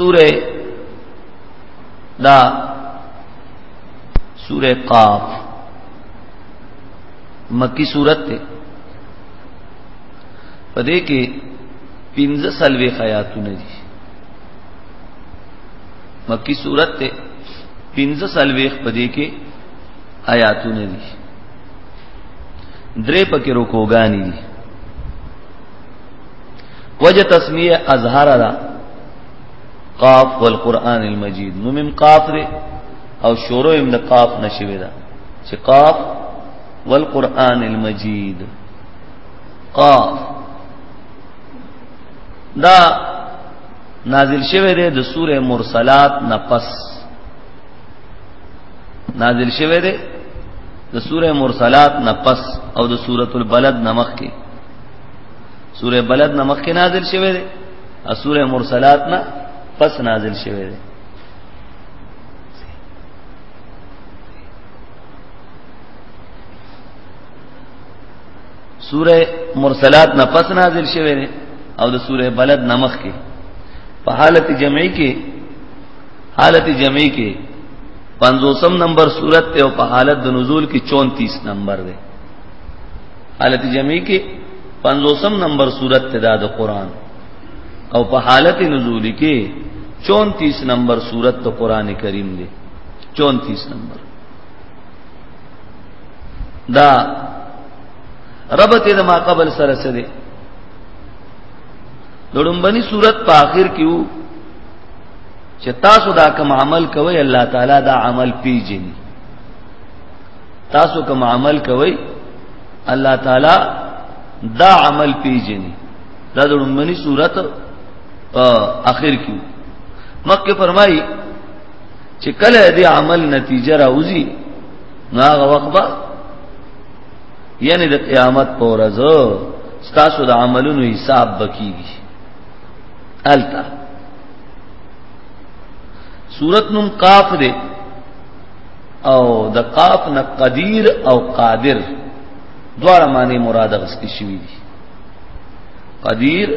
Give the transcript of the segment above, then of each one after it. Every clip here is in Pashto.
سوره دا سوره قاف مکی سورت ته پدې کې 15 سلوي خیاتونه دي مکی سورت ته 15 سلوي پدې کې آیاتونه دي درې پکې رکوګانی دي وجه تسمیه اظهار دا قاف والقران المجید نو مم قاف ری او شروع هم د قاف نشوي دا چې قاف والقران المجید قاف دا نازل شوه دی د سوره مرسلات نه پس نازل شوه دی د سوره مرسلات نه پس او د سوره البلد نمخ کې سوره بلد نه مخکې نازل شوه دی او سوره مرسلات نه پس نازل شوه دی سوره مرسلات نه پس نازل شوه دی او د سوره بلد نمخ کې په حالت جمعي کې حالت جمعي کې 50 نمبر صورت ته او په حالت د نزول کې 34 نمبر دی حالت جمعی کې پنځوسم نمبر صورت ته دا د قران او په حالت نزولی کې 34 نمبر صورت ته قران کریم دی 34 نمبر دا ربط د ما قبل سره سره دی لړمبني صورت په آخر کې وو چې تاسو دا کوم عمل کوئ الله تعالی دا عمل پیژني تاسو کوم عمل کوي الله تعالی دا عمل پیژني دا د لومړني صورت په اخر کې مکه فرمایي چې کله دې عمل نتیجه راوځي نو هغه وخت به یعنی د قیامت پر ورځ ستاسو د عملونو حساب بکیږي التا سورت نم قاف دے او د قاف نه قدیر او قادر دواره معنی مراد غستی شوی دی قدیر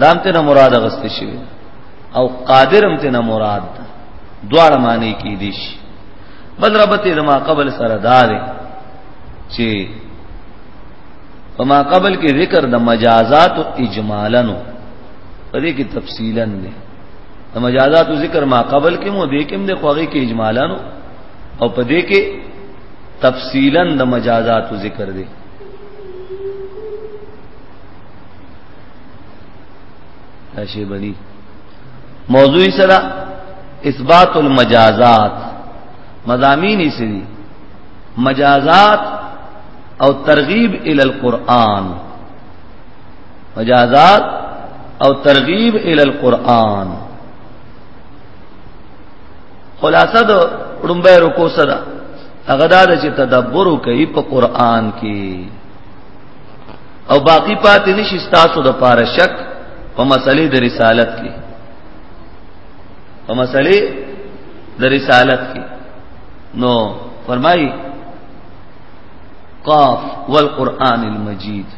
دام ته نه مراد غستی شوی او قادر هم ته نه مراد دواره معنی کی دی شي بل ربته د ما قبل سره دار چې په ما قبل کې ذکر د مجازات او اجمالن په دې کې تفصیلا نه د مجازات ذکر ما قبل کې مو دې کې د خوغي کې اجمالانو او په دې کې تفصیلا د مجازات ذکر دی اشی بنی موضوعی سره اثبات المجازات مضامین یې سری مجازات او ترغیب ال القرآن مجازات او ترغیب ال القرآن خلاصه د ړومبه رکو سره هغه دا چې تدبر کوي په قرآن کې او باقی پاتې نشي تاسو د پاره شک په مسلې د رسالت کې په مسلې د رسالت کې نو فرمایي قاف والقرآن المجید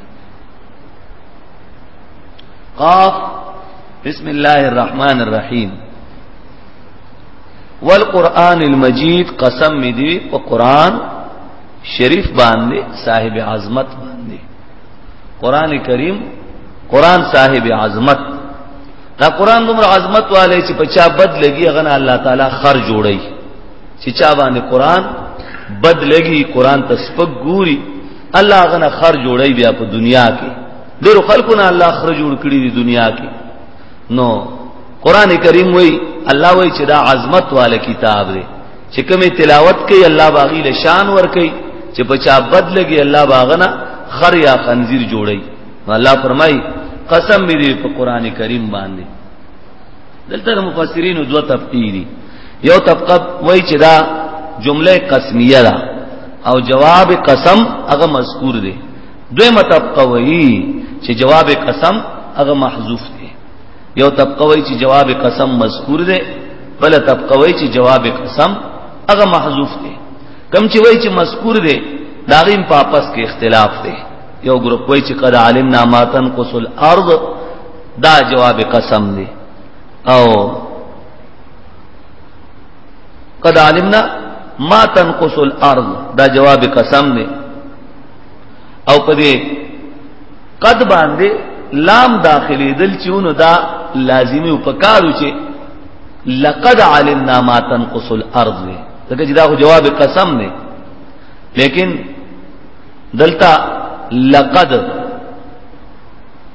قاف بسم الله الرحمن الرحیم والقران المجید قسم می دی په قران شریف باندې صاحب عظمت باندې قران کریم قران صاحب عظمت دا قران دومره عظمت والے چې په چا بد لګي غنا الله تعالی خر جوړي چې چا باندې قران بد لګي قران ته سپګ ګوري الله غنه خر جوړي بیا په دنیا کې ډېر خلکو نه الله خر جوړ کړی دی دنیا کې نو قران کریم وای الله وای چې دا عظمت والا کتاب دی چې کومه تلاوت کوي الله باغی له شان ور کوي چې په چا بد لګي الله باغنا خر یا خنزیر جوړي الله فرمای قسم دې په قران کریم باندې دلته د مفسرینو دوه طبقې دي یو طبقه وایي چې دا جمله قسمیه ده او جواب قسم هغه مذکور دی دویمه طبقه وایي چې جواب قسم هغه محذوف دی یو طبقه وایي چې جواب قسم مذکور دی بل طبقه وایي چې جواب قسم هغه محذوف دی کم چې وایي چې مذکور دی دا غیم په اپس کې اختلاف دی یو ګروپ وایي چې قد علمنا ما تنقص الارض دا جواب قسم دی او قد علمنا ما تنقص الارض دا جواب قسم دی او په دې قد باندې لام داخلي دل چونو دا لازمی او پکارو چې لقد علمنا ما تنقص الارض دغه جدا خو جواب قسم نه لیکن دلتا لقد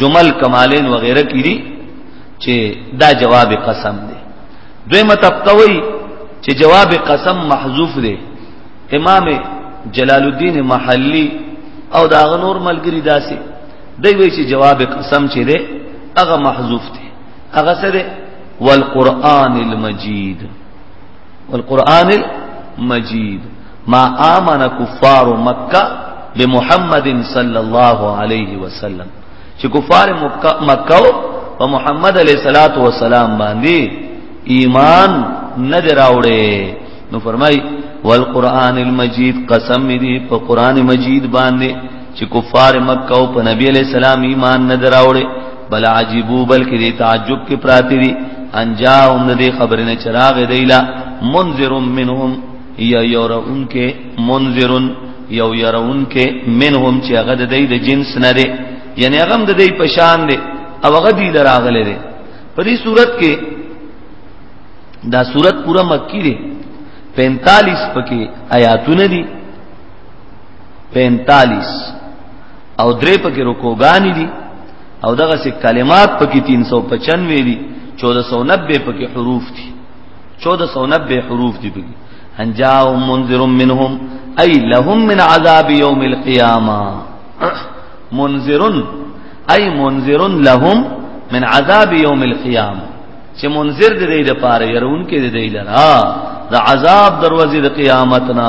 جمل کمالین وغیرہ کی دي چې دا جواب قسم دی دویمه طبقه وی چې جواب قسم محذوف دی امام جلال الدین محلی او دا غنور ملګری داسي دی وی چې جواب قسم چې دی هغه محذوف دی هغه سره والقران المجید والقران المجيد ما امن كفار مکه بمحمد صلی الله علیه وسلم چې کفار مکه په محمد علیه الصلاۃ والسلام باندې ایمان نه دراوړې نو فرمای والقران المجید قسم دې په قران مجید باندې چې کفار مکه او په نبی علیہ السلام ایمان نه دراوړې بل عجیبو بلکې دې تعجب کې پراتی دي انجاهم ندی خبرنه چراغ دیلا منذر منهم یا یورون کې منذرن یو یرون کې منهم چې هغه د دې د جنس نه دی یعنی هغه د دې په شان دی او هغه دی لراغله دی په دې صورت کې دا صورت پورا مکی دی 45 پکې آیاتونه دي 45 او درې پکې رکوګانی دي او دغه سي کلمات پکې 395 دي 1490 پکې حروف دي 1490 حروف دي پکې انجاء منذر منهم اي لهم من عذاب يوم القيامه منذر اي منذر لهم من عذاب يوم القيامه چې منذر دې دې لپاره يرون کې دې دې لرا د عذاب دروازې د قیامت نه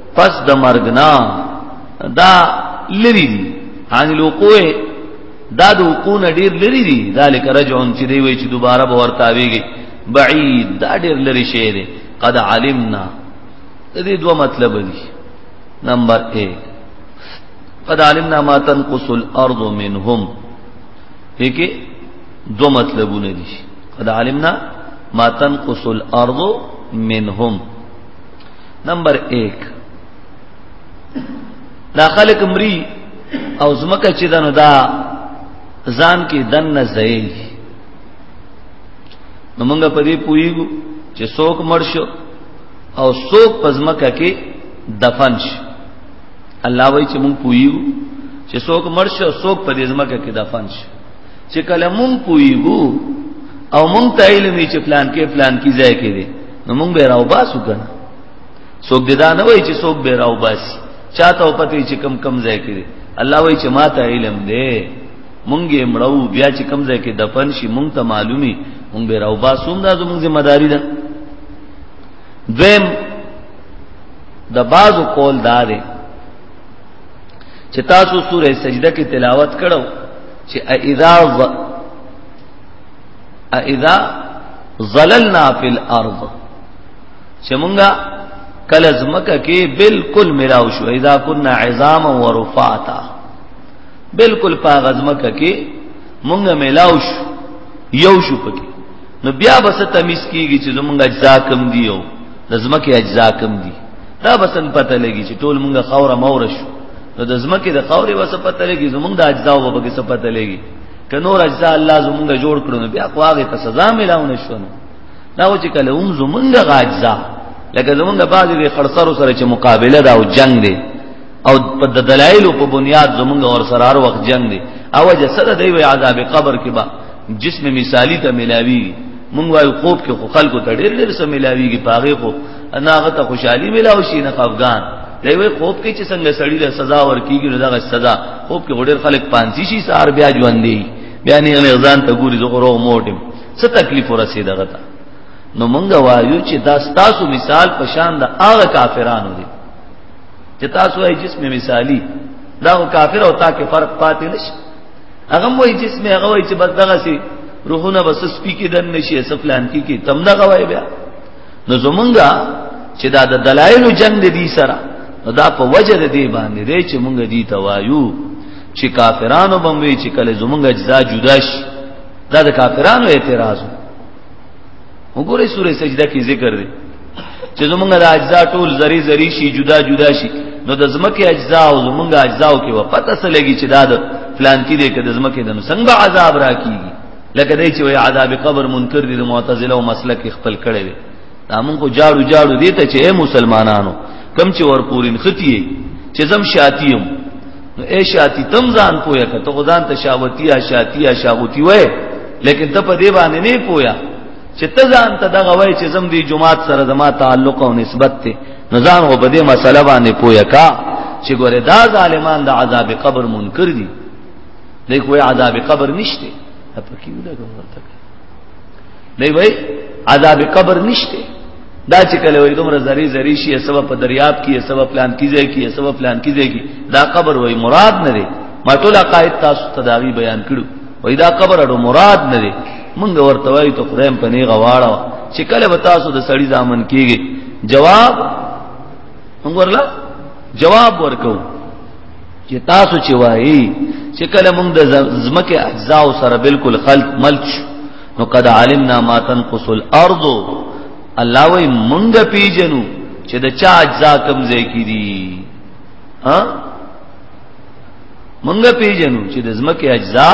پس د مرګ نه دا لری دي ان الوقوع دا د وقوع نه ډیر لری دي ذالک رجعون چې دی وی چې دوباره به ورته ویږي بعید دا ډیر لری شی دی قد علمنا دې دوه مطلب دي نمبر 1 قد علمنا ما تنقص الارض منهم هیڅ دو مطلبونه دي قد علمنا ما تنقص الارض منهم نمبر 1 دا خلق مری او زمکه چې دنو دا ځان کې دن نه ځای نو موږ په دې پویګو چې څوک مړ شو او څوک پزمکه کې دفن شي الله وایي چې موږ پویو چې څوک مړ شي او څوک په دې ځمکه کې دفن شي چې کله موږ پویو او موږ ته علم چې پلان کې پلان کې ځای کې دي نو مونږ به راو باسو کنه څوک دې دا نه وای چې څوک به راو باسي چاته او پته چې کم کم ځای کې الله وای چې ماته علم دې مونږ یې مړو بیا چې کم ځای کې دفن شي مونږ ته معلومي مونږ به راو باسو دا زموږ ذمہ داری ده دویم د بازو قول دا دی چې تاسو سورې سجده کې تلاوت کړو چې اذا اذا ظللنا فی الارض چې مونږه کله زمکه کې بالکل ملاو شو اذا كنا عظاما ورفاتا بالکل پاغه زمکه کې مونږه ملاو شو یو شو پکې نو بیا بس تمیز کیږي چې زمونږ اجزا کم دی او د زمکه اجزا کم دی دا بسن پته لګي چې ټول مونږه خوره مور شو نو د زمکه د خوري وسه پته لګي زمونږ د اجزا وبګه څه پته لګي که نور اجزا الله زمونږ جوړ کړو نو بیا خو هغه ته سزا ملاو نشو نو دا و چې کله هم زمونږ غاجزا لکه زمونږ بعض دي خرصر سره چې مقابله دا او جنگ دی او په دلایل په بنیاد زمونږ اور سره هر وخت جنگ دی او جسد دی وی عذاب قبر کې با جسم مثالی ته ملاوي مونږ وایو خوب کې خو خلکو ته ډېر ډېر سم ملاويږي پاغه خو انا غته خوشحالي ملاوي شي نه افغان دی وی خوب کې چې څنګه سړی له سزا ورکیږي نو دغه سزا خوب کې غوډر خلک پانسی شي سار بیا ژوند دی بیا نه غزان ته ګوري زه اورو موټم څه تکلیف ورسید دغه ته نو مونږ وایو چې دا ستاسو مثال په شان د هغه کافرانو دی چې تاسو یې جسم مثالی دا کافر او تا کې فرق پاتې نشي هغه وایي جسم هغه وایي چې بس دغه سي روحونه بس سپی کې دن نشي سفلان کې کې تم دغه وایي بیا نو زمونږه چې دا د دلایل جنگ دي سره دا په وجه د دې باندې دی چې مونږ دي توایو چې کافرانو بموي چې کله زمونږ اجزا جدا شي دا د کافرانو اعتراض وګورئ سورې سجده کې ذکر دی چې زمونږ د اجزا ټول ذری ذری شي جدا جدا شي نو د زمکه اجزا او زمونږ اجزا او کې و پته سلګي چې دا د پلان کې دی کې د زمکه د نو څنګه عذاب راکېږي لکه دای چې وای عذاب قبر منکر دي د معتزله او مسلک خپل کړي دي دا موږ جاړو جاړو دي ته چې مسلمانانو کم چې ور پورین ختی چې زم شاتیم نو اے شاتی تم ځان پویا ک ته ځان ته شاوتیا شاتیا شاوتی وای لیکن ته په دې باندې نه پویا چې ته ځان ته دغه وای چې زم دی جماعت سره زما تعلق او نسبت ته نو ځان غو په دې مسله باندې پویا کا چې ګوره دا ظالمان د عذاب قبر منکر دي دی کوئی عذاب قبر نشته پکې ولګم ورته دی وای عذاب قبر نشته دا چې کله وای دومره زری زری شي سبب په دریاب کې سبب پلان کیږي کې سبب پلان کیږي کې دا قبر وای مراد نه دی ما ټول عقاید تاسو تداوی بیان کړو وای دا قبر اړو مراد نه دی مونږ ورته وای ته خدایم په نیغه واړه چې کله به تاسو د سړی ځامن کیږي جواب مونږ ورلا جواب ورکو چې تاسو چې وایي چې کله موږ د زمکه اجزاء سره بالکل خلط ملچ نو قد علمنا ما تنقص الارض الله وی مونږ پیجنو چې د چا اجزا کم ځای کې دي ها مونږ پیجنو چې د زمکه اجزا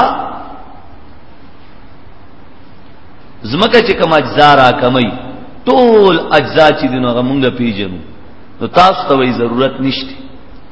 زمکه چې کوم اجزا را کمی ټول اجزا چې دغه مونږ پیجنو نو تاسو ته وی ضرورت نشته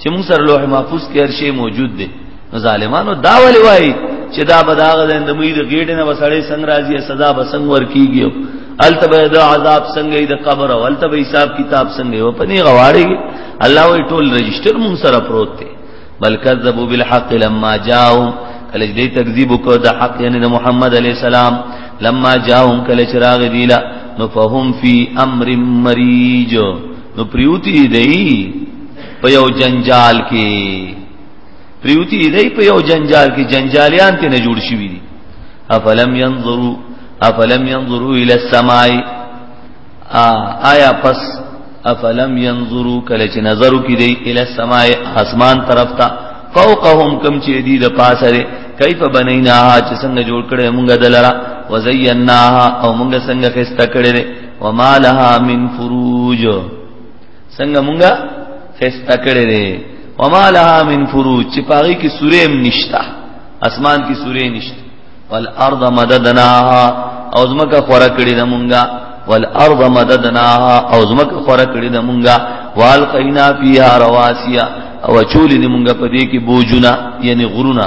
چې موږ سره لوح محفوظ کې هر شی موجود دی نو ظالمانو دا ولي وایي چې دا بداغه د اندمې د ګېډې نه وسړې څنګه راځي سزا به څنګه ورکیږي التبه د عذاب څنګه د قبر او التبه حساب کتاب څنګه و پني غواړي الله وی ټول رجستر مون سره پروت دی بل کذبوا بالحق لما جاءوا کله دې تکذیب وکړ د حق یعنی د محمد علی السلام لما جاءهم کله چراغ دیلا نو فهم فی امر مریج نو پریوتی دی په یو جنجال کې پریوتی دی په یو جنجال کې جنجالیان ته نه جوړ شوی دي افلم ينظروا افلم ينظروا الى السماء آیا پس افلم ينظروا کله چې نظر وکړي دی الى السماء اسمان طرف ته فوقهم کم چې دی د پاسه دی کیف بنیناها چې څنګه جوړ کړې مونږ دلرا وزیناها او مونږ څنګه خسته کړې وما لها من فروج څنګه مونږه فیستا کړی دی وما لها من فروج چې پاغي کې سورې هم نشتا اسمان کې سورې نشتا والارض مددناها او زمکه خورا کړی د مونږه والارض مددناها او زمکه خورا کړی د مونږه والقینا فیها رواسیا او چولې د مونږه په دې کې بوجونه یعنی غرونه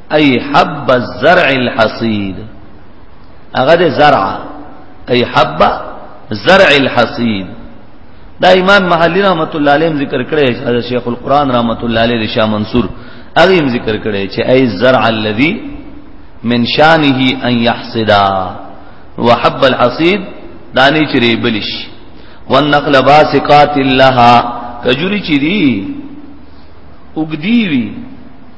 ای حب الزرع الحصید هغه د زرع ای حب زرع الحصید دا امام محلی رحمت الله علیه ذکر کړی چې شیخ القران رحمت الله علیه شاه منصور هغه ذکر کړی چې ای زرع الذی من شانه ان يحصدا وحب الحصید دانی چې ریبلش والنقل باسقات لها کجوري چې دی وګدی وی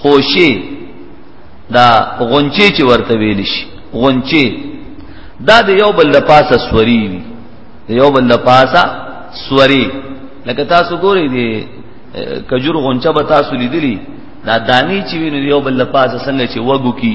خوشي دا غونچې چې ورته ویل شي غونچې دا د یو بل د پاسه سوري وي د یو بل د پاسه سوري لکه تاسو ګورئ دي کجور غونچه به تاسو لیدلی دا دانی چې ویني یو بل د پاسه څنګه چې وګو کی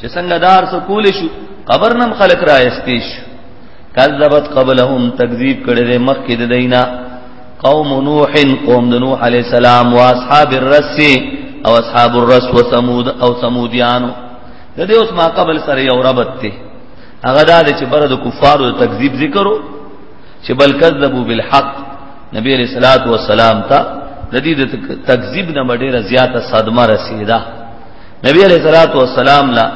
چې څنګه دار سو کول شو قبر نم خلق را استیش کذبت قبلهم تکذیب کړي د مکه د دینا قوم نوح قوم د نوح علی السلام او اصحاب الرس او اصحاب الرس و ثمود او ثمودیانو د دې اوس ما قبل سره یو ربط ته هغه دا چې بر د کفارو د تکذیب ذکرو چې بل کذبوا بالحق نبی علیہ الصلوۃ والسلام ته د دې د تکذیب نه ډیره زیاته صدمه رسیدا نبی علیہ الصلوۃ والسلام لا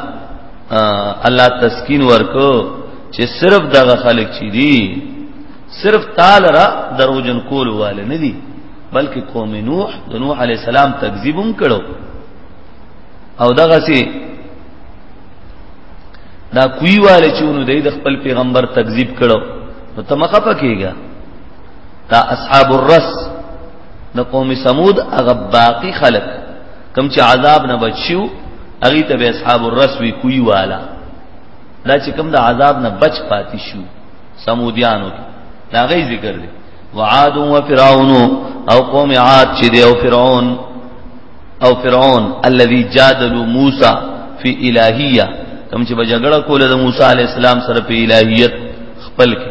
الله تسکین ورکو چې صرف دغه خلک چي دي صرف تعالی را دروجن کول والے نه دي بلکې قوم نوح د نوح علی السلام تکذیب هم کړو او دغه سي دا کوی والے چې نو د خپل پیغمبر تکذیب کړو نو ته مخه پکېږي دا اصحاب الرس د قوم ثمود هغه باقی خلک کم چې عذاب نه بچیو هغه ته به اصحاب الرس وی کوی والا دا چې کم د عذاب نه بچ پاتې شو سمودیانو دا غي ذکر دی وعاد و فرعون او قوم عاد چې دی او فرعون او فرعون الذي جادلوا موسی فی الہیه کم چې بجګړه کوله د موسی علی السلام سره په الہیت خپل کې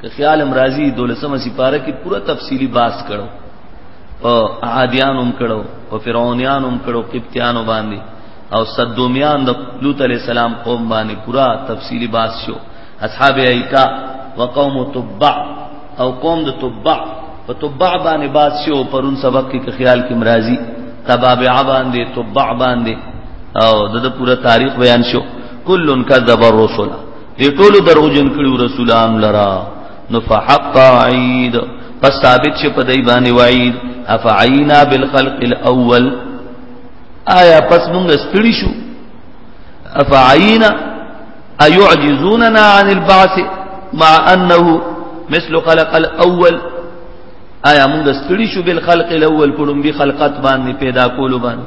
که خیال امراضی دولسمه سپاره کې پوره تفصیلی باس کړو او عادیان هم کړو او فرعونیان هم کړو قبطیانو باندې او صدومیان د لوط علی السلام قوم باندې پورا تفصیلی باس شو اصحاب ایکا وقوم تبع او قوم د تبع په تبع باندې باس شو پرون سبق کې خیال کې مرাজি تبابع باندې تبع باندې او د پورا تاریخ بیان شو کلن کذب الرسل دی ټولو دروجن کړو رسولان لرا نو فحق عید پس ثابت شه په دای باندې وعید افعینا بالخلق الاول آیا پس موږ ستړي شو افعینا ايعجزوننا عن البعث مع انه مثل خلق الاول آیا موږ ستړي شو بالخلق الاول کوم به خلقت باندې پیدا کول باندې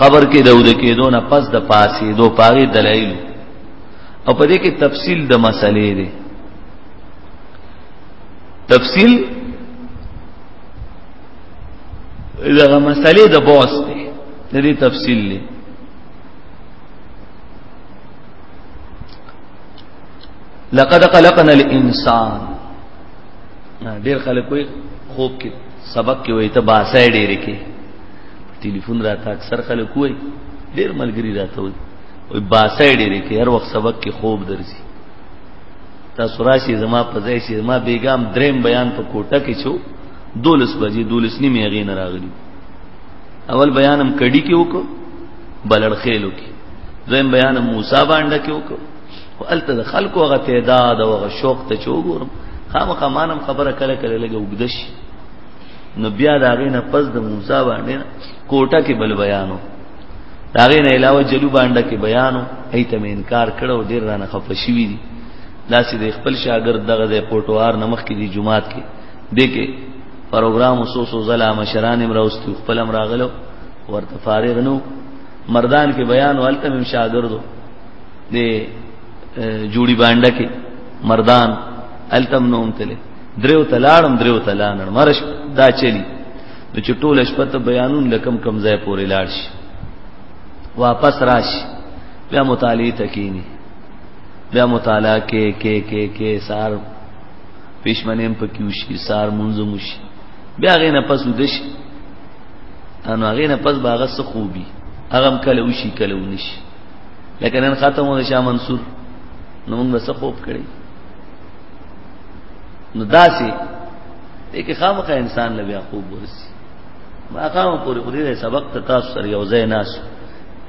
قبر کې د ود کېدو نه پس د پاسې دو پاره دلایل او په دې کې تفصیل د مسلې دی تفصیل دغه مسلې د بوس دی د دې تفصیل دی لقد خلقنا الانسان ډیر خلک وي خوب کې سبق کې وي ته باسه ډیر کې ټلیفون راته اکثر خلک وای ډیر ملګری راته وای وای باسه ډیره کې هر وخت سبق کې خوب درځي تاسو راشي زما په ځای شي ما بیګام دریم بیان په کوټه کې شو دولس بجې دولس نیمه غې نه راغلی اول بیانم کډی کې وکړو بلړ خېلو کې زم بیان موسی باندې کې وکړو او الته خلکو هغه تعداد او هغه شوق ته چوغورم خامخا مانم خبره کله کله لګه وګدش نو بیا دا غینه پس د موسی باندې کوټه کې بل بیانو دا غینه علاوه جلو باندې کې بیانو ایت مې انکار کړو ډیر رانه خفه شوی دي دا چې د خپل شاګرد دغه د پټوار نمخ کې دی جمعات کې دې کې پروګرام وسو سو زلا مشران امراوستو خپل امراغلو ورته فارغ نو مردان کې بیان والته مم شاګردو د جوړی باندې کې مردان التم نوم تله دریو تلاړم دریو تلانړ مرش دا چلی نو چې ټول شپه ته بیانون لکم کم ځای پورې لاړ شي واپس راشي بیا مطالعه تکینی بیا مطالعه کې کې کې کې سار پښمنیم پکیوشي سار منظم شي بیا غې نه پس ودش انو غې نه پس باغ څه خوبي هغه کله وشي کله ونشي لکه نن ختمو د شاه منصور نو موږ څه خوب کړی نو داسي دې کې خامخا انسان له بیا خوب ورسي ما قام پورې خو دې سبق ته تاسو سره یو ځای ناس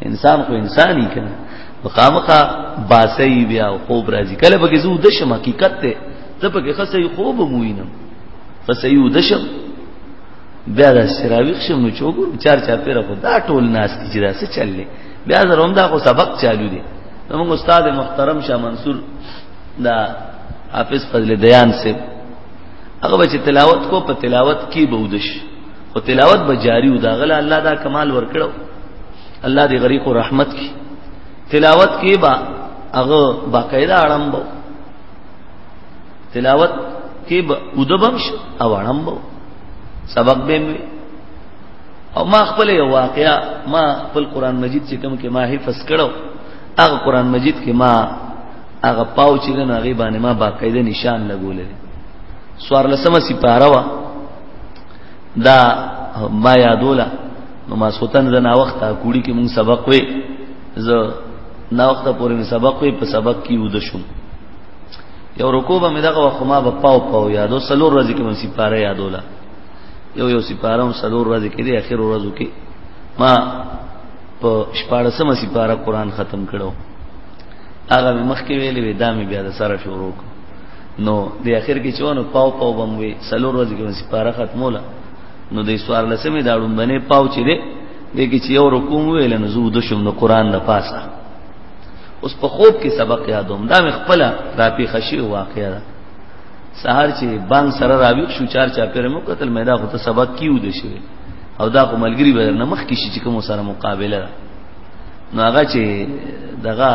انسان خو انساني کنه خامخا باسي بیا خوب راځي کله به کې زو د شم حقیقت ته ته په کې خسې خوب موینم خسې یو د شم بیا د شراویخ شم نو چوغور چار چار پیره خو دا ټول ناس کی چې دا څه چللې بیا زروم دا خو سبق چالو دي زموږ استاد محترم شاه منصور دا حافظ فضل دیان سے هغه به چې تلاوت کو په تلاوت کې بودش او تلاوت به جاری و دا غل الله دا کمال ورکړو الله دې غریق او رحمت کی تلاوت کې با هغه باقاعده اړم بو تلاوت کې به ودبم شو او اړم بو سبق به مې او ما خپل یو واقعا ما خپل قران مجید چې کوم کې ما حفظ کړو هغه قران مجید کې ما هغه پاو چې دنو هغه باندې ما باقاعده نشان لګولې سوار لسمه سپاره وا دا ما یادوله نو ما سوتن د نا وخت کوړي کې مون سبق وې زه نا وخت پورې مې سبق وې په سبق کې ود شوم یو رکوع به مې دغه وخت ما به پاو پاو یادو سلور ورځې کې مون سپاره یادوله یو یو سپاره هم سلور ورځې کې د اخر ورځو کې ما په شپاړسمه سپاره قران ختم کړو هغه مخکې ویلې وې دا مې بیا د سره شروع نو د اخر کې چونه پاو پاو بم وي سلور ورځې کې سپاره ختموله نو د سوار لسمې دا ډومبنه پاو چې دې دې کې چې یو رکوم ویل نو زو د شم نو قران نه پاسه اوس په خوب کې سبق یادوم دا مې خپل را پی خشي واقعا ده سهار چې بان سره راوي شو چار چا پیر مو قتل مې دا خو ته سبق کیو دي شي او دا خو ملګری به نه مخ کې شي چې کوم سره مقابله ده نو هغه چې دغه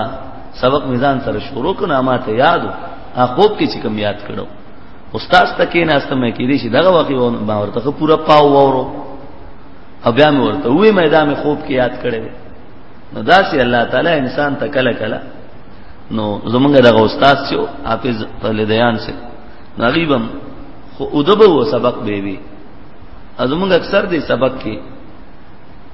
سبق میزان سره شروع کنا ما ته یادو هغه خوب کې چې کوم یاد کړو استاد تکې نه استمه کې دي چې دغه واقع و ما ورته پورا پاو وورو او بیا مې ورته وې مې دا مې خوب کې یاد کړې نو دا چې الله تعالی انسان ته کله کله نو زمونږ دغه استاد چې حافظ طالبان سي نغیبم خو ادب او سبق به وي ازمونږ اکثر دې سبق کې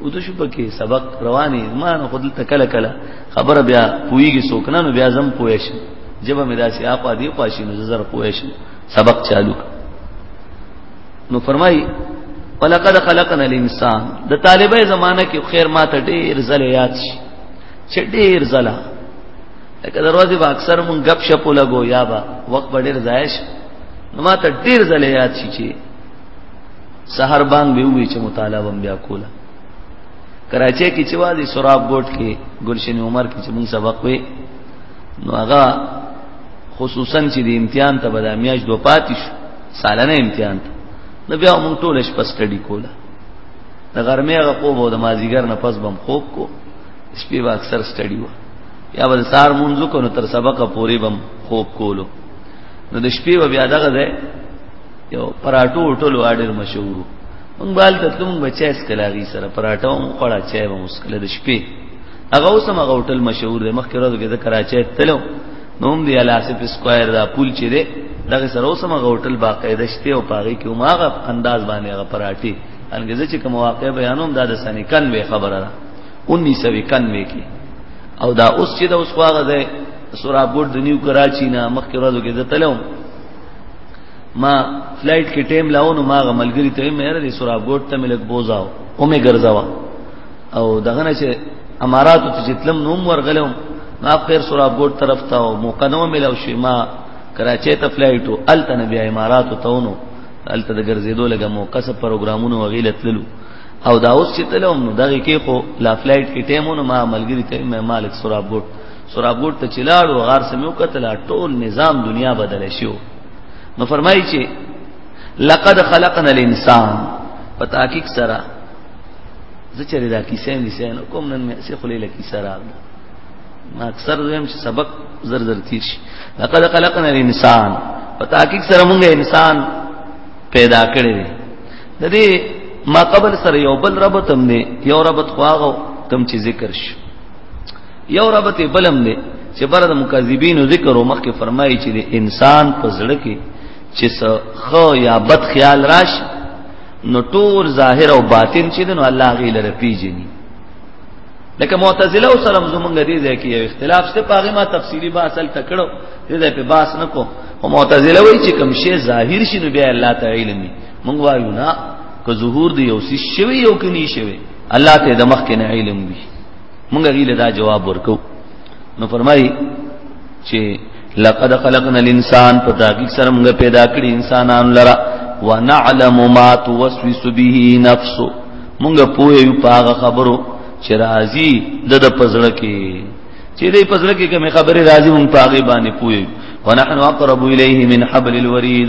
او د شپه کې سبق رواني ما نو خدل تکله کله خبر بیا پویږي څوک نه نو بیا زم پوه شي جبه مې داسې اقوا دی پاشي نو زر پوه شي سبق چالو نو فرمای ولقد خلقنا الانسان د طالبې زمانہ کې خیر ما ته ډېر زله یاد شي چې ډېر زله لکه دروازه به اکثر مون غپ شپ لګو یا با وخت ډېر ضایع شي نو ما ته ډېر زله یاد شي چې سحر بانګ به وی چې مطالعه بم بیا کوله کراچۍ کې چې وادي سراب ګوټ کې ګلشن عمر کې چې مون سبق وې نو هغه خصوصا چې د امتحان ته بد امیاج دو پاتې شو سالانه امتحان ته نو بیا مون ټول شپه سټډي کوله د غرمې هغه خوب او د مازیګر نه پس بم خوب کو شپې به اکثر سټډي و یا به سار مونږ کو نو تر سبقه پورې بم خوب کولو نو د شپې بیا دغه ده یو پراټو هوټل واډر مشهور مونږ بال ته تلم بچا اس کلاغي سره پراټو مو خوړا چای به مشکل د شپې هغه اوس هم هغه هوټل مشهور دی مخکې ورځ کې د کراچۍ تلو نو هم دی الاسف اسکوائر دا پول چې دی دغه سره اوس هم هغه هوټل باقاعده شته او پاره کې ماغه انداز باندې هغه پراټي انګزه چې کوم واقع بیانوم دا د سنې 91 خبره ده 1991 کې او دا اوس چې دا اوس واغه ده سورابګوډ د نیو کراچی نه مخکې ورځو کې د تلو ما فلایټ کې ټیم لاونو ما غملګری ته مې را دي سراب ګوټ ته ملک بوزاو او مې ګرځاوا او دغه نه چې امارات ته چتلم نوم ورغلم ما خیر سراب ګوټ طرف ته او موقع نو ملو شي ما کراچۍ ته فلایټو ال ته بیا امارات ته ونو ال ته د ګرځېدو لګه موقع سره پروګرامونو وغیله تللو او دا اوس چې تلوم نو دغه کې خو لا فلایټ کې ټیمونو ما ملګری ته مې مالک سراب ګوټ سراب ګوټ ته چلاړو غار سمو کتل ټول نظام دنیا بدل شو نو فرمایي چې لقد خلقنا الانسان په تحقیق سره زچره دا کیسه مې سینو کوم نن مې سې خلې لکی سره ما اکثر زم چې سبق زر زر تیر شي لقد خلقنا الانسان په تحقیق سره موږ انسان پیدا کړی دی د دې ما قبل سره یو بل ربط هم دی یو ربط خواغو کم چې ذکر شي یو ربط بلم دی چې بر د مکذبین ذکر او مخکې فرمایي چې انسان په زړه کې چې خو یا بد خیال راش نو ټول ظاهر او باطن چې نو الله غي لره پیژني لکه معتزله او سلام زمونږ دې ځای کې یو اختلاف څه پاغه ما تفصیلی با اصل تکړو دې ځای په باس نه کو او معتزله وایي چې کوم شی ظاهر شي نو بیا الله تعالی علمي مونږ وایو نه که ظهور دی یو څه شوی یو کني شوی الله ته د مخ کې نه علم وي موږ غیله دا جواب ورکو نو فرمای چې لقد خلقنا الانسان په تحقیق سره موږ پیدا کړی انسانان لرا ونعلم ما توسوس به نفسه موږ پوه یو پاغه خبرو چې راضی د د پزړه کې چې دې پزړه کې کوم خبره راضی موږ پاغه باندې پوه ونحن اقرب الیه من حبل الورید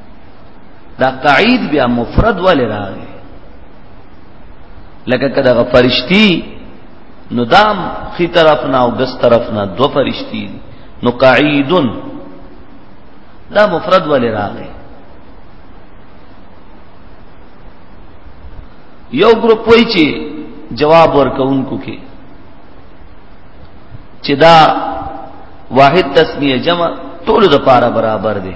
دا قعید بیا مفرد ولې راغی لکه کدا فرشتي نو دام خي طرف نه او دس طرف نه دو فرشتي نو قعیدن دا مفرد ولې راغی یو ګروپ وای چې جواب ورکوونکو کې چې دا واحد تسمیه جمع ټول د پاره برابر دی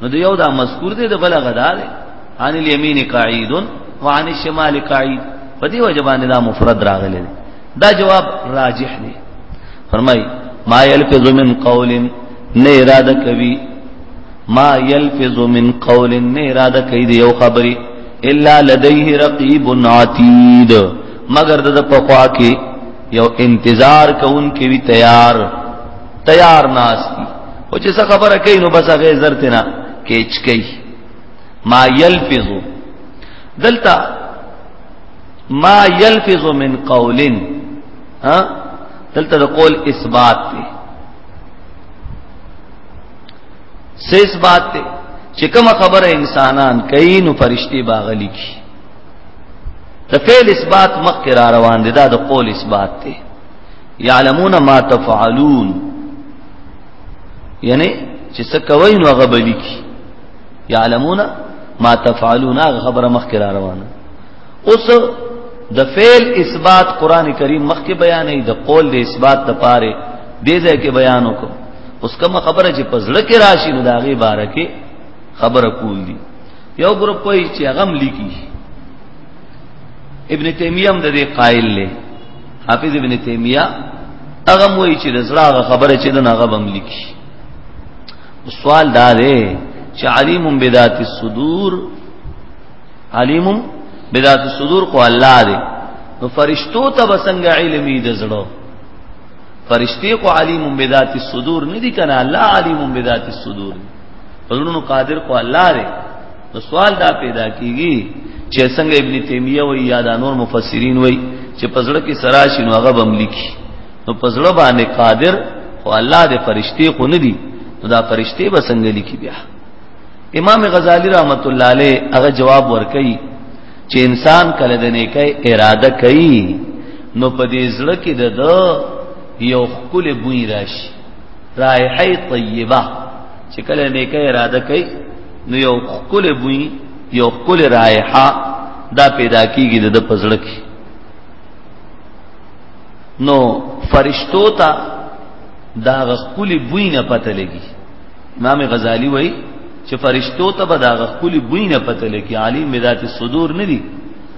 نو د یو دا مذکور دی د بل غدا دی عن الیمین قعید وعن الشمال قعید په دې وجه باندې دا مفرد راغلی دی دا جواب راجح دی فرمای ما یلفظ من قول نه اراده کوي ما یلفظ من قول نه اراده کوي دی یو خبري الا لديه رقیب عتید مگر د په خوا کې یو انتظار کوونکی وی تیار تیار ناس دي او چې څه خبره کوي نو بس هغه عزت نه کېچ کوي ما يلفظ دلته ما يلفظ من قول ها دلته د قول اثبات دی سه اثبات دی چې کوم خبره انسانان کوي نو فرشتي باغلی کی د فعل اثبات مخکې را روان دي دا د قول اثبات دی یعلمون ما تفعلون یعنی چې څه کوي نو هغه بلی کی یعلمون ما تفعلون هغه خبره مخکې را روانه اوس د فعل اثبات قران کریم مخکې بیان دی د قول د اثبات د پاره دې ځای کې بیان وکړو اوس کوم خبره چې پزړه کې راشي نو داغه باره کې خبره کول دي یو ګروپ وایي چې هغه لیکي ابن تیمیه هم د دې قائل دی حافظ ابن تیمیه هغه موي چې د زړه خبره چې د هغه بملیک سوال دا دی چې علیم بذات الصدور علیم بذات الصدور کو الله دی نو فرشتو ته بسنګ علمي د زړه فرشتي کو علیم بذات الصدور نه دي کنه الله علیم بذات الصدور پزړونو قادر کو الله دی نو سوال دا پیدا کیږي چې څنګه ابن تیمیه وی یا د نور مفسرین وی چې پزړه کې سراشي نو هغه بم لیکي نو پزړه باندې قادر او الله د فرشتي خو نه دي نو دا فرشتي به څنګه لیکي بیا امام غزالی رحمت الله علیه هغه جواب ورکړي چې انسان کله د نیکه اراده کوي نو په دې زړه کې د یو خپل بوی راشي رائحه طیبه چې کله نیکه اراده کوي نو یو خپل بوی یو خپل رائحه دا پیدا کیږي د پزړه کې نو فرشتو ته دا خپل بوی نه پته لګي امام غزالی وایي چې فرشتو ته به دا خپل بوی نه پته لګي عالم بذات صدور نه دي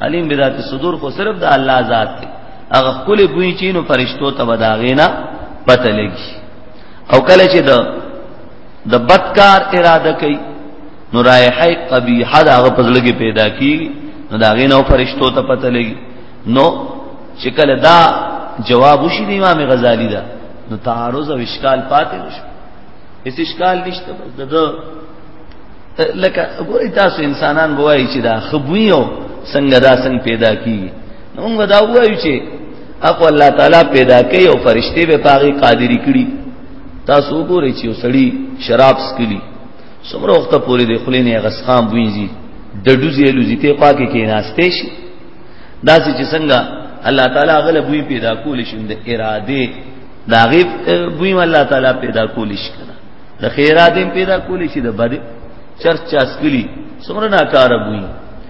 علیم بذات صدور خو صرف د الله ذات دی هغه خپل بوی چینو فرشتو ته وداغینا پته لګي او کله چې د د بدکار اراده کوي نو رائحه قبیحه دا هغه پزړه کې پیدا کی نو دا غینه او فرشتو ته پته لګي نو چې کله دا جواب وشي د امام غزالی دا نو تعارض او اشکال پاتې نشو هیڅ اشکال نشته د لکه ګوري تاسو انسانان بوای چې دا خبویو څنګه دا څنګه پیدا کی نو موږ دا وایو چې اخو الله تعالی پیدا کوي او فرشته به پاغي قادری کړي تاسو وګورئ چې وسړي شراب سکلي څومره وخت پورې د خلینې غسخام وینځي د ډوزې لوزي ته پاکه کې ناشته شي داسې چې څنګه الله تعالی غل بوی پیدا کول شي د اراده دا غیب بوی الله تعالی پیدا کول شي کنه د خیرات پیدا کول شي د بد چرچا سکلي څومره ناکاره بوی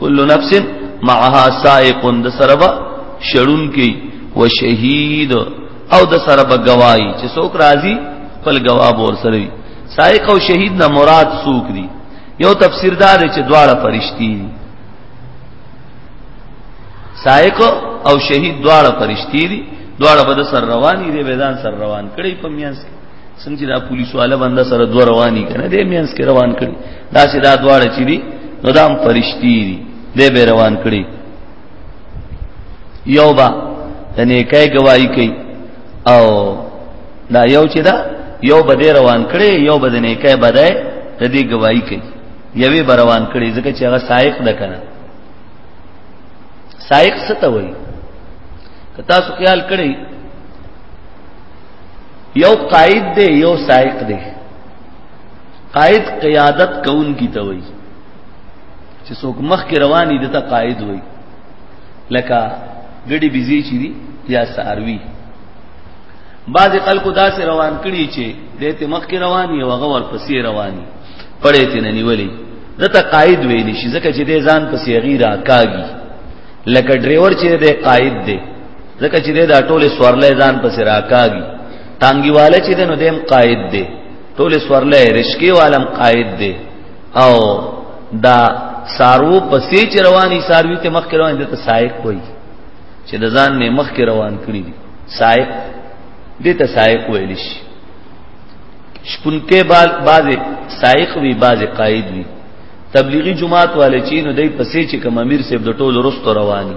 کل نفس معها سائق د سربا شړون کی و شهید او د سربا گواہی چې څوک راضی خپل گواه ور سره وي سائق او شهید نه مراد څوک دي یو تفسیر دار چې دواړه فرشتي دي سائق او شهید دواړه فرشتي دي دواړه به سر رواني دي به ځان سر روان کړي په میانس کې څنګه دا پولیس والا بنده سره دوه رواني کنه دې مینس کې روان کړي دا چې دا دواړه چي دي نو دام فرشتي دي دې به روان کړي یو با د نیکه گواہی کوي او دا یو چې دا یو به دې روان کړي یو به د نیکه بدای د دې گواہی کوي یوې به روان کړي ځکه چې هغه سائق ده کنه سائق څه ته وایي که تاسو خیال کړئ یو قائد دی یو سائق دی قائد قیادت کون کی ته وای چې څوک مخ کې رواني د ته قائد وای لکه ګډي بيزي چي دي یا ساروي بعض خلکو داسې روان کړي چې دته مخ کې رواني او هغه ور پسې رواني پړې ته نه نیولې دته قائد ویل شي ځکه چې دې ځان پسې غیرا کاږي لکه ډرایور چې دې قائد دی ځکه چې دا ټوله سوارلې ځان په سر راکاږي تانګیواله چې دنو دیم قائد دی ټوله سوارلې رشکی والم قائد دی او دا سارو پسې چې رواني ساروي ته مخ کې روان دي ته سائق وایي چې د ځان نه مخ کې روان کړی دي سائق دې ته سائق ویل شي شپونکې باز باز سائق وی باز قائد وی تبلیغی جماعت والے چینو دای پسې چې کوم امیر صاحب د ټولو رستو رواني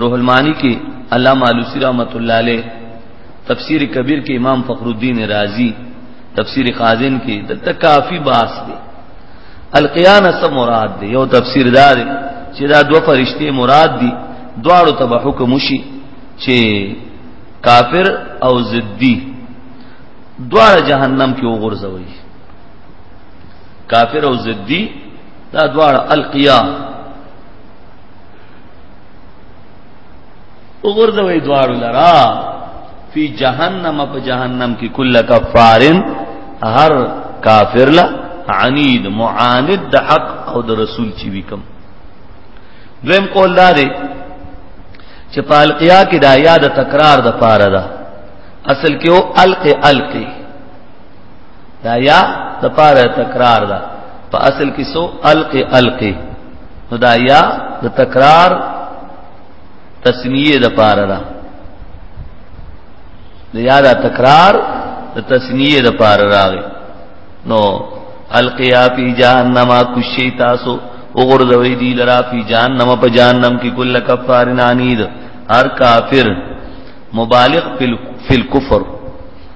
روح المانی کې علامه علوسی رحمت الله علیه تفسیر کبیر کې امام فخر الدین رازی تفسیر خازن کې دلته کافی باس دی القیان سم مراد دی یو تفسیر دار چې دا دو فرشته مراد دي دواړو ته حکم شي چې کافر او زدی دواړه جهنم کې وغورځوي کافر او زدی دا دواړه القیان وګورځوي دوار لرا فی جهنم په جهنم کې کل کفارن هر کافر لا عنید معاند د حق او د رسول چې وکم دویم قول دا دی چې په القیا کې دا یاد تکرار د پاره ده اصل کې او الق القی دا یا د پاره تکرار ده په اصل کې سو القي القي نو دا یا د تکرار تسنیه د پاره ده د یا دا تکرار د تسنیه د پاره راغی نو القیا فی جهنم کشی تاسو وګرځوي دی لرا فی جهنم په جهنم کې کل کفار نانید هر کافر مبالغ فی الکفر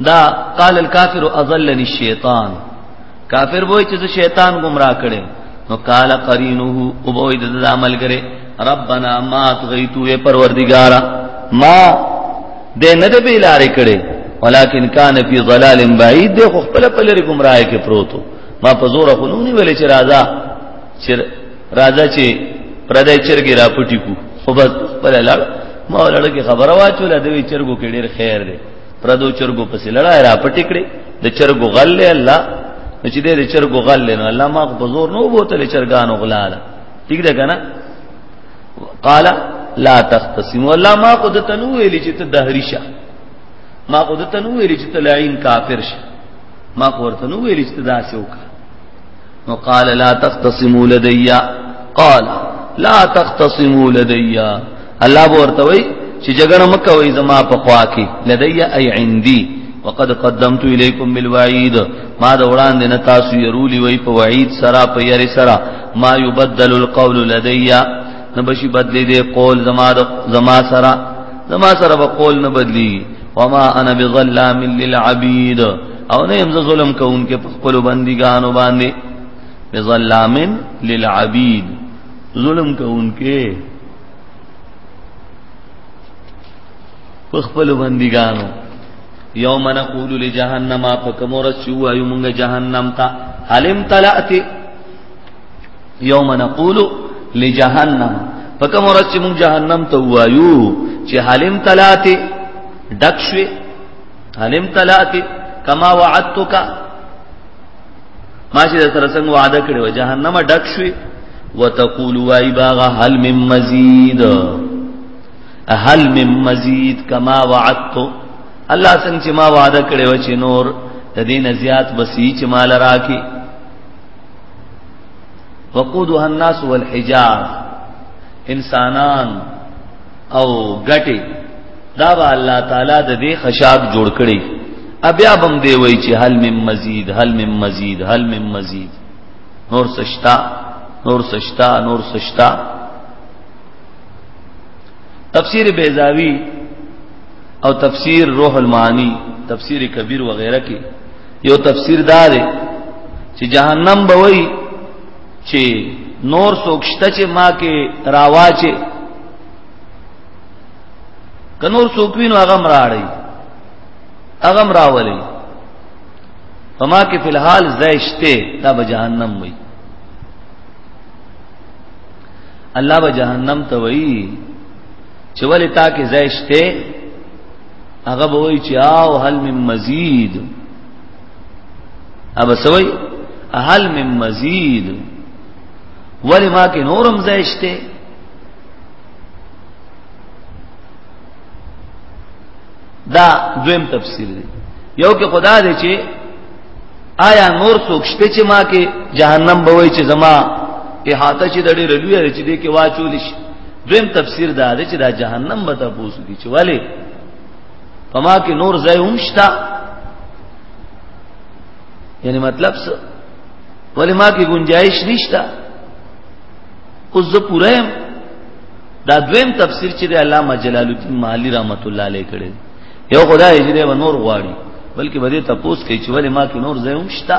دا قال الكافر اضلني الشیطان کافر وای چې شیطان گمراه کړي نو قال قرینه او وای د عمل کړي ربنا ما تغیتو اے پروردگارا ما دے نه دې بیلارې کړي ولكن كان في ضلال بعيد دې خپل په لري گمراه کې پروتو ما په زور خو نو نیولې چې راځه چې راځه چې پردې چرګي را پټي کو خو بس پر لاړ ما ولړ کې خبره واچوله د وی چرګو کې ډیر خیر دی پردو چرګو پسې لړای را پټی کړي د چرګو غل له الله چې دې د چرګو غل له الله ما په زور نو بوتل چرګانو غلاله ٹھیک ده کنه قال لا تختصم الله ما قد تنویل چې ته دهری شه ما قد تنویل چې ته لعین کافر شه ما قد تنویل چې ته داسې وکړه نو قال لا تختصموا لدي قال لا تختصموا لدي الله ورته وی چې جګړه مکوي زما په خوا کې لدي اي عندي وقد قدمت اليكم بالوعيد ما د وړاندې نه تاسو يرولي وي په وعید سره په يری سره ما يبدل القول لدي نبشي بدلی دې قول زما زما سره زما سره به قول نه بدلی وما انا بظلام للعبيد او نه يم ظلم کوونکې په خپل بندګانو باندې بظلام للعبید ظلم کوونکې په خپل بندګانو یوم نقول لجهنم فکمور شو ایو موږ جهنم ته حلم تلات یوم نقول لجهنم فکمور چې موږ جهنم ته وایو چې حلم تلات ډک شوه هل امتلأت کما وعدتک ما چې سره څنګه وعده کړو جهنم ډک شوي وتقول وای باغ هل من مزید هل من مزید کما وعدت الله څنګه چې ما وعده کړو چې نور د دین زیات بسی چې مال راکې وقودها الناس والحجار انسانان او غټي دا به الله تعالی د دې خشاب جوړ کړي بیا بم دی وای چې حل من مزید حل من مزید حل من مزید نور سشتا نور سشتا نور سشتا تفسیر بیزاوی او تفسیر روح المعانی تفسیر کبیر وغیرہ کې یو تفسیر دار چې جهنم به وای چې نور څوک شته چې ما کې راواچې کنور څوک وینو هغه مراړي هغه مراولي فما کې فی الحال زیشته دا به جهنم وي الله به جهنم ته وایي چې ولې تا کې زیشته هغه به وایي چې او هل من مزید اب سوي هل من مزید ولی ما کې نورم زیشته دا دویم تفسیر دی یو کې خدا دې چې آیا نور څوک شته چې ما کې جهنم به وای چې زما احاطه چې دړي رلوي رچ دې کې واچول شي دویم تفسیر دا دی چې دا جهنم به تاسو کې چې ولی په ما کې نور ځای هم شته یعنی مطلب څه ولې ما کې گنجائش نشته اوس زه پوره يم دا دویم تفسیر چې د علامه جلال الدین مالی رحمت الله علیه کړی یو خدای هجره و نور غواړي بلکې بده تپوس کوي چې ولې ما کې نور ځای هم شته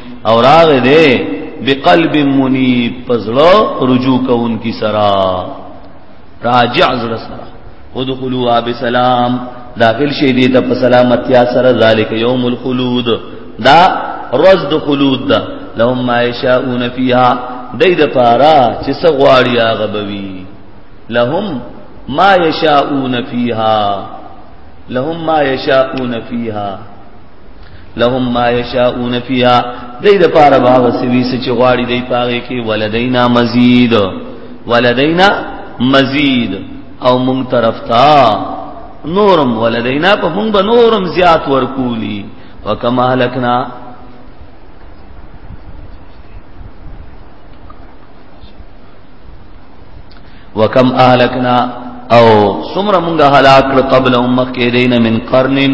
او راغ دې بقلب منیب پزړه رجوع کون کی سرا راجع زړه سرا ودخلوا بسلام داخل شي دې ته په سلامتیا سره ذالک یوم الخلود دا روز د خلود دا لهم ما یشاؤون فیها دای د پارا چې څه غواړي هغه بوي لهم ما یشاؤون فیها لهم ما یشاؤون فیها لهم ما یشاؤون فیها دې د پاره به وسوي چې غواړي دې پاره کې ولدینا مزید ولدینا مزید او مونږ طرف تا نورم ولدینا په مونږ به نورم زیات ورکولی وکما لکنا وکم اهلکنا او سمر مونږه هلاک قبل امه کې دین من قرنن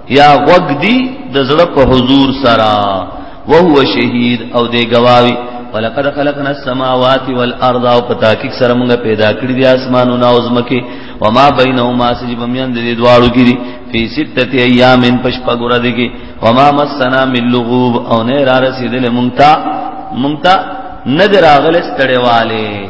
یا غوږ دی د زړه په حضور سره وهو شهید او دی گواوی ولقد خلقنا السماوات والارض او پتا کې سره موږ پیدا کړی دي اسمانونه او زمکه وما بینهما سجب میان دې دواړو کې دي فی سته ایام پش پګور دي کې وما مسنا من لغوب او نه را رسیدل مونږ تا مونږ تا ندر اغل ستړیواله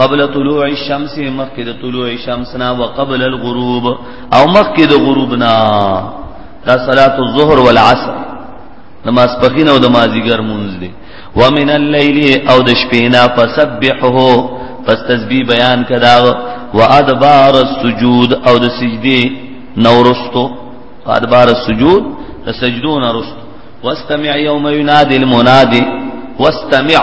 قبل طلوع الشمس مخکې د طلوع شمس نه او قبل الغروب او مخکې د غروب نه دا صلات الظهر والعصر نماز پخینه او د مازیګر مونږ دي ومن الليل او د شپې نه فسبحه پس تسبیح بیان کدا او ادبار السجود او د سجدي نورستو ادبار السجود د سجدو نورستو واستمع يوم ينادي المنادي واستمع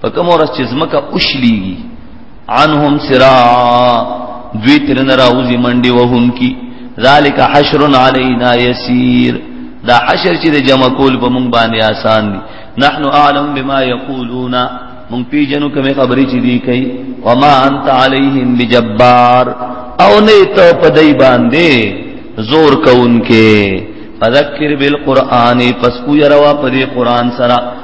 په کوم ورځ چې زمکه اوشليږي عنهم سرا دوی ترن راوزی منډي وهم کی ذالک حشر علینا یسیر دا حشر چې د جمع کول په مونږ باندې آسان دي نحنو اعلم بما یقولون مونږ پیجنو کومه خبرې چې دی کوي وما انت علیهم بجبار او نه ته په دای باندې زور کوونکې فذکر بالقران پس کو یروا په دې قران سره